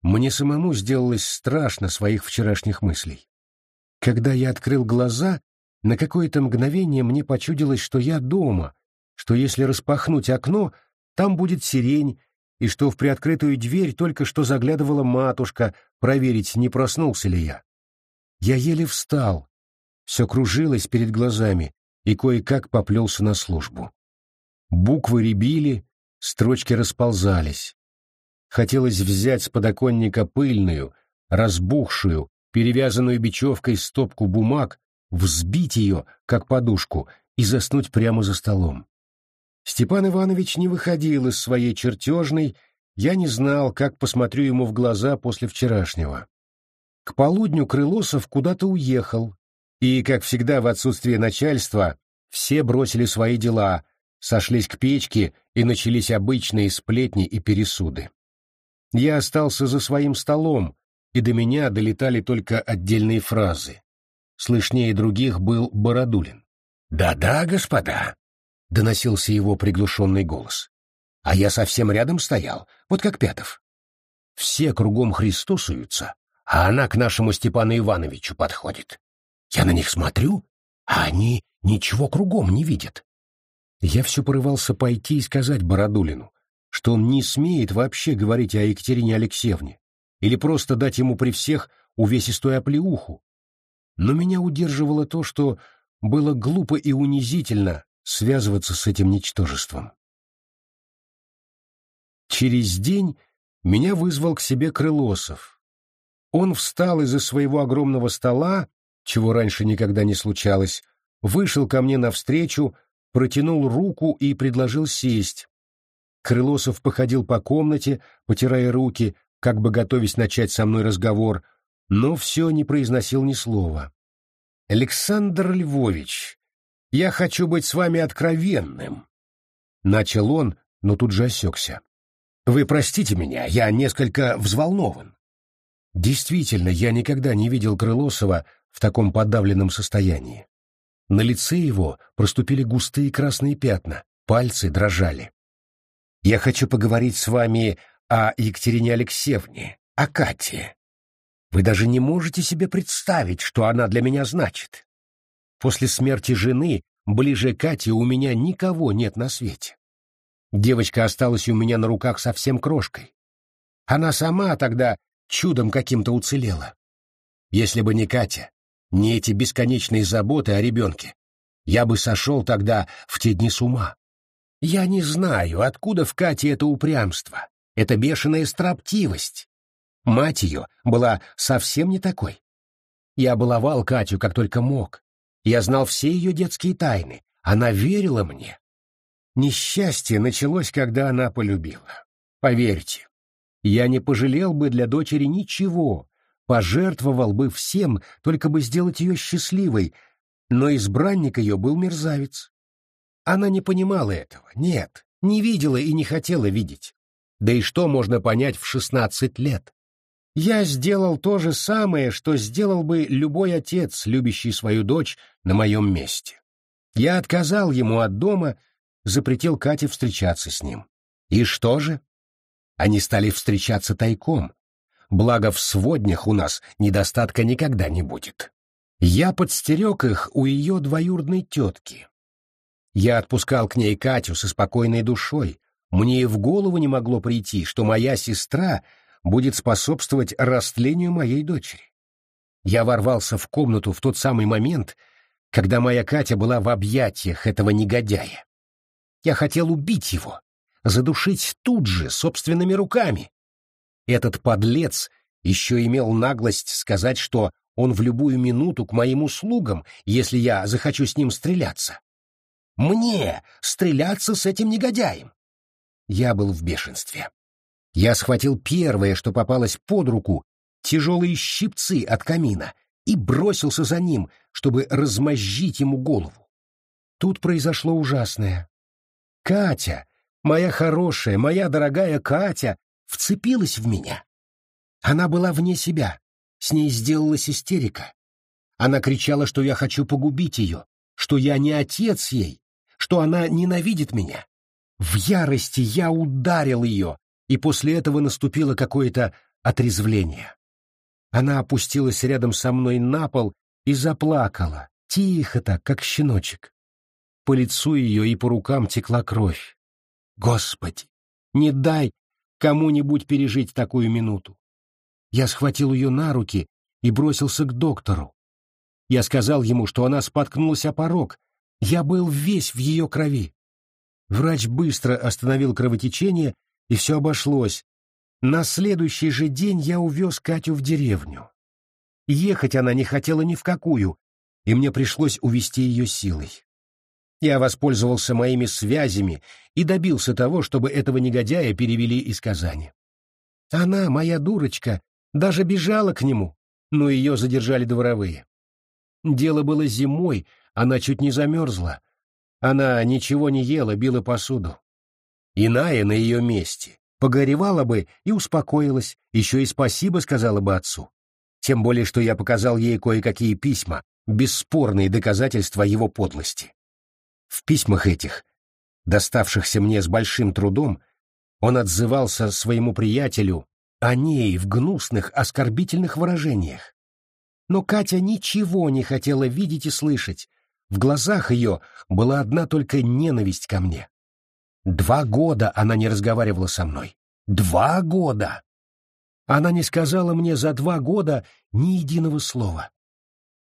Мне самому сделалось страшно своих вчерашних мыслей. Когда я открыл глаза, на какое-то мгновение мне почудилось, что я дома, что если распахнуть окно, там будет сирень, и что в приоткрытую дверь только что заглядывала матушка проверить, не проснулся ли я. Я еле встал, все кружилось перед глазами, и кое-как поплелся на службу. Буквы рябили, строчки расползались. Хотелось взять с подоконника пыльную, разбухшую, перевязанную бечевкой стопку бумаг, взбить ее, как подушку, и заснуть прямо за столом. Степан Иванович не выходил из своей чертежной, я не знал, как посмотрю ему в глаза после вчерашнего. К полудню Крылосов куда-то уехал, и, как всегда в отсутствие начальства, все бросили свои дела, сошлись к печке и начались обычные сплетни и пересуды. Я остался за своим столом, и до меня долетали только отдельные фразы. Слышнее других был Бородулин. «Да-да, господа», — доносился его приглушенный голос. «А я совсем рядом стоял, вот как Пятов. Все кругом христосуются, а она к нашему Степану Ивановичу подходит. Я на них смотрю, а они ничего кругом не видят. Я все порывался пойти и сказать Бородулину, что он не смеет вообще говорить о Екатерине Алексеевне, или просто дать ему при всех увесистую оплеуху. Но меня удерживало то, что было глупо и унизительно связываться с этим ничтожеством. Через день меня вызвал к себе Крылосов. Он встал из-за своего огромного стола, чего раньше никогда не случалось, вышел ко мне навстречу, протянул руку и предложил сесть. Крылосов походил по комнате, потирая руки, как бы готовясь начать со мной разговор, но все не произносил ни слова. «Александр Львович, я хочу быть с вами откровенным», — начал он, но тут же осекся. «Вы простите меня, я несколько взволнован». Действительно, я никогда не видел Крылосова в таком подавленном состоянии. На лице его проступили густые красные пятна, пальцы дрожали. «Я хочу поговорить с вами о Екатерине Алексеевне, о Кате. Вы даже не можете себе представить, что она для меня значит. После смерти жены ближе Кати у меня никого нет на свете. Девочка осталась у меня на руках совсем крошкой. Она сама тогда чудом каким-то уцелела. Если бы не Катя, не эти бесконечные заботы о ребенке, я бы сошел тогда в те дни с ума. Я не знаю, откуда в Кате это упрямство, эта бешеная строптивость. Мать ее была совсем не такой. Я баловал Катю как только мог. Я знал все ее детские тайны. Она верила мне. Несчастье началось, когда она полюбила. Поверьте, я не пожалел бы для дочери ничего, пожертвовал бы всем, только бы сделать ее счастливой, но избранник ее был мерзавец. Она не понимала этого, нет, не видела и не хотела видеть. Да и что можно понять в шестнадцать лет? Я сделал то же самое, что сделал бы любой отец, любящий свою дочь, на моем месте. Я отказал ему от дома, запретил Кате встречаться с ним. И что же? Они стали встречаться тайком, благо в своднях у нас недостатка никогда не будет. Я подстерег их у ее двоюродной тетки. Я отпускал к ней Катю со спокойной душой. Мне и в голову не могло прийти, что моя сестра будет способствовать растлению моей дочери. Я ворвался в комнату в тот самый момент, когда моя Катя была в объятиях этого негодяя. Я хотел убить его, задушить тут же, собственными руками. Этот подлец еще имел наглость сказать, что он в любую минуту к моим услугам, если я захочу с ним стреляться. Мне стреляться с этим негодяем. Я был в бешенстве. Я схватил первое, что попалось под руку, тяжелые щипцы от камина, и бросился за ним, чтобы размозжить ему голову. Тут произошло ужасное. Катя, моя хорошая, моя дорогая Катя, вцепилась в меня. Она была вне себя, с ней сделалась истерика. Она кричала, что я хочу погубить ее, что я не отец ей, что она ненавидит меня. В ярости я ударил ее, и после этого наступило какое-то отрезвление. Она опустилась рядом со мной на пол и заплакала, тихо так, как щеночек. По лицу ее и по рукам текла кровь. Господи, не дай кому-нибудь пережить такую минуту. Я схватил ее на руки и бросился к доктору. Я сказал ему, что она споткнулась о порог. Я был весь в ее крови. Врач быстро остановил кровотечение, и все обошлось. На следующий же день я увез Катю в деревню. Ехать она не хотела ни в какую, и мне пришлось увести ее силой. Я воспользовался моими связями и добился того, чтобы этого негодяя перевели из Казани. Она, моя дурочка, даже бежала к нему, но ее задержали дворовые. Дело было зимой, она чуть не замерзла. Она ничего не ела, била посуду. Иная на ее месте погоревала бы и успокоилась, еще и спасибо сказала бы отцу. Тем более, что я показал ей кое-какие письма, бесспорные доказательства его подлости. В письмах этих, доставшихся мне с большим трудом, он отзывался своему приятелю о ней в гнусных, оскорбительных выражениях. Но Катя ничего не хотела видеть и слышать. В глазах ее была одна только ненависть ко мне. Два года она не разговаривала со мной. Два года! Она не сказала мне за два года ни единого слова.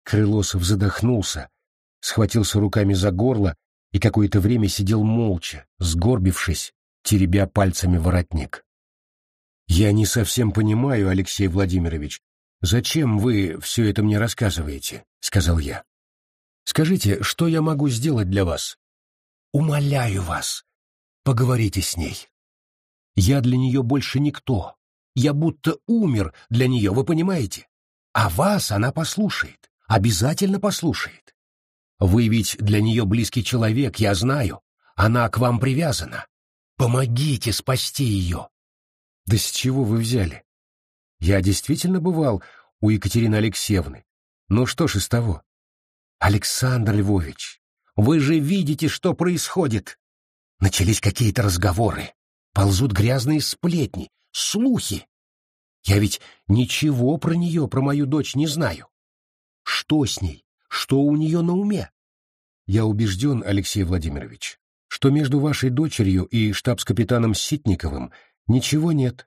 Крылосов задохнулся, схватился руками за горло и какое-то время сидел молча, сгорбившись, теребя пальцами воротник. «Я не совсем понимаю, Алексей Владимирович, зачем вы все это мне рассказываете?» — сказал я. «Скажите, что я могу сделать для вас?» «Умоляю вас, поговорите с ней. Я для нее больше никто. Я будто умер для нее, вы понимаете? А вас она послушает, обязательно послушает. Вы ведь для нее близкий человек, я знаю. Она к вам привязана. Помогите спасти ее. Да с чего вы взяли? Я действительно бывал у Екатерины Алексеевны. Ну что ж из того? Александр Львович, вы же видите, что происходит. Начались какие-то разговоры. Ползут грязные сплетни, слухи. Я ведь ничего про нее, про мою дочь не знаю. Что с ней? Что у нее на уме? Я убежден, Алексей Владимирович, что между вашей дочерью и штабс-капитаном Ситниковым ничего нет.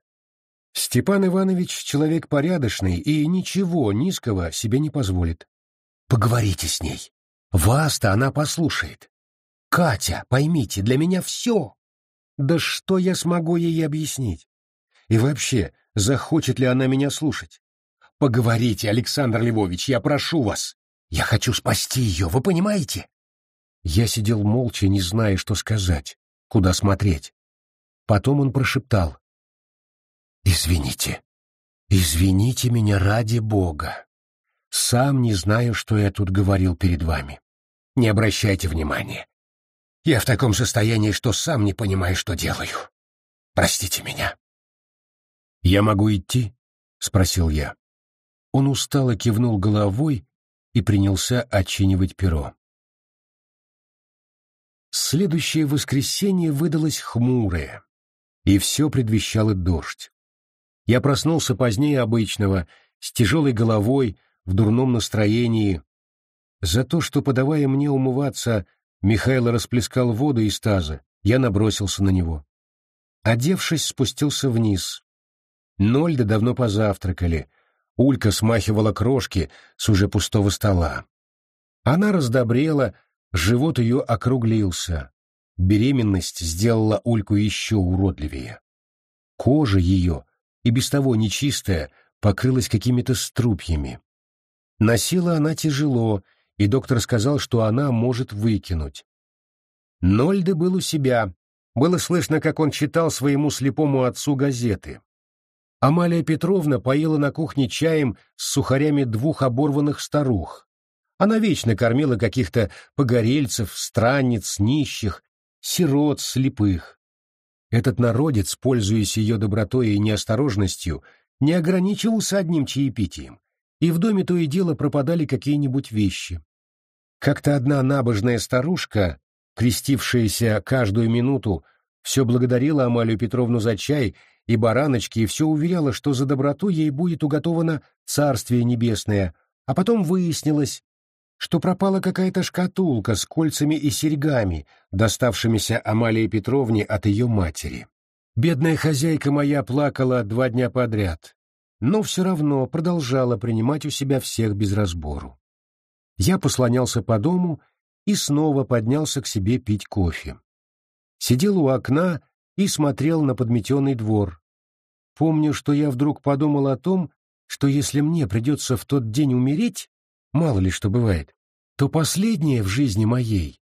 Степан Иванович человек порядочный и ничего низкого себе не позволит. Поговорите с ней. Вас-то она послушает. Катя, поймите, для меня все. Да что я смогу ей объяснить? И вообще, захочет ли она меня слушать? Поговорите, Александр Львович, я прошу вас. Я хочу спасти ее, вы понимаете? Я сидел молча, не зная, что сказать, куда смотреть. Потом он прошептал. «Извините, извините меня ради Бога. Сам не знаю, что я тут говорил перед вами. Не обращайте внимания. Я в таком состоянии, что сам не понимаю, что делаю. Простите меня». «Я могу идти?» — спросил я. Он устало кивнул головой и принялся отчинивать перо. Следующее воскресенье выдалось хмурое, и все предвещало дождь. Я проснулся позднее обычного, с тяжелой головой, в дурном настроении. За то, что, подавая мне умываться, Михайло расплескал воду из таза, я набросился на него. Одевшись, спустился вниз. Нольды давно позавтракали. Улька смахивала крошки с уже пустого стола. Она раздобрела, Живот ее округлился. Беременность сделала Ульку еще уродливее. Кожа ее, и без того нечистая, покрылась какими-то струпьями. Носила она тяжело, и доктор сказал, что она может выкинуть. Нольде был у себя. Было слышно, как он читал своему слепому отцу газеты. Амалия Петровна поила на кухне чаем с сухарями двух оборванных старух. Она вечно кормила каких-то погорельцев, странниц, нищих, сирот, слепых. Этот народец, пользуясь ее добротой и неосторожностью, не ограничивался одним чаепитием, и в доме то и дело пропадали какие-нибудь вещи. Как-то одна набожная старушка, крестившаяся каждую минуту, все благодарила Амалию Петровну за чай и бараночки и все уверяла, что за доброту ей будет уготовано Царствие Небесное, а потом выяснилось, что пропала какая-то шкатулка с кольцами и серьгами, доставшимися Амалии Петровне от ее матери. Бедная хозяйка моя плакала два дня подряд, но все равно продолжала принимать у себя всех без разбору. Я послонялся по дому и снова поднялся к себе пить кофе. Сидел у окна и смотрел на подметенный двор. Помню, что я вдруг подумал о том, что если мне придется в тот день умереть, мало ли что бывает, то последнее в жизни моей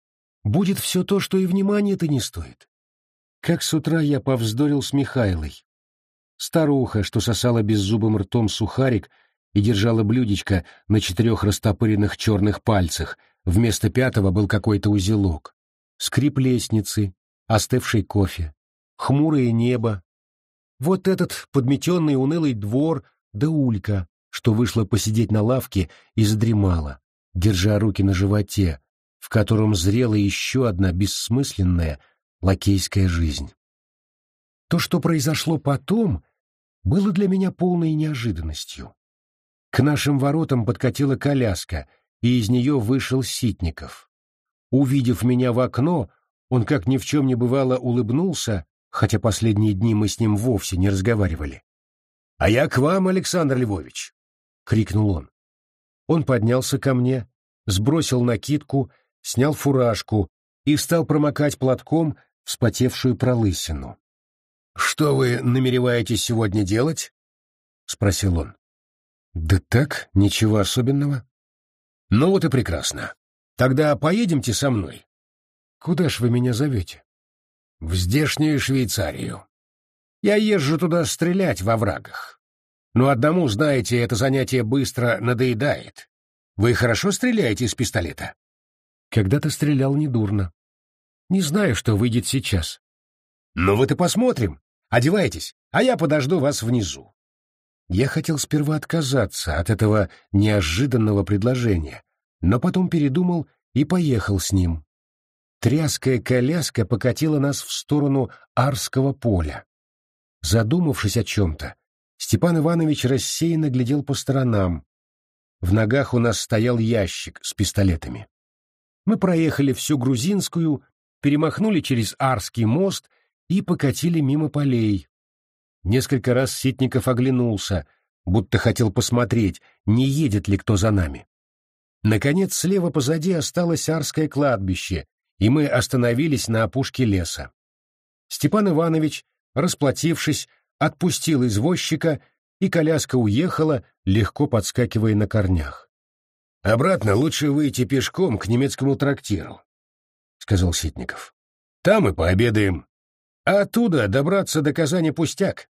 будет все то, что и внимания-то не стоит. Как с утра я повздорил с Михайлой. Старуха, что сосала беззубым ртом сухарик и держала блюдечко на четырех растопыренных черных пальцах, вместо пятого был какой-то узелок. Скрип лестницы, остывший кофе, хмурое небо. Вот этот подметенный унылый двор да улька, что вышла посидеть на лавке и задремала, держа руки на животе, в котором зрела еще одна бессмысленная лакейская жизнь. То, что произошло потом, было для меня полной неожиданностью. К нашим воротам подкатила коляска, и из нее вышел Ситников. Увидев меня в окно, он, как ни в чем не бывало, улыбнулся, хотя последние дни мы с ним вовсе не разговаривали. «А я к вам, Александр Львович!» — крикнул он. Он поднялся ко мне, сбросил накидку, снял фуражку и стал промокать платком вспотевшую пролысину. «Что вы намереваетесь сегодня делать?» — спросил он. «Да так, ничего особенного». «Ну вот и прекрасно. Тогда поедемте со мной». «Куда ж вы меня зовете?» «В здешнюю Швейцарию. Я езжу туда стрелять во врагах. Но одному, знаете, это занятие быстро надоедает. Вы хорошо стреляете из пистолета?» «Когда-то стрелял недурно. Не знаю, что выйдет сейчас». «Ну вот и посмотрим. Одевайтесь, а я подожду вас внизу». Я хотел сперва отказаться от этого неожиданного предложения, но потом передумал и поехал с ним. Тряская коляска покатила нас в сторону Арского поля. Задумавшись о чем-то, Степан Иванович рассеянно глядел по сторонам. В ногах у нас стоял ящик с пистолетами. Мы проехали всю Грузинскую, перемахнули через Арский мост и покатили мимо полей. Несколько раз Ситников оглянулся, будто хотел посмотреть, не едет ли кто за нами. Наконец, слева позади осталось Арское кладбище, и мы остановились на опушке леса. Степан Иванович, расплатившись, отпустил извозчика, и коляска уехала, легко подскакивая на корнях. «Обратно лучше выйти пешком к немецкому трактиру», — сказал Ситников. «Там и пообедаем. А оттуда добраться до Казани пустяк.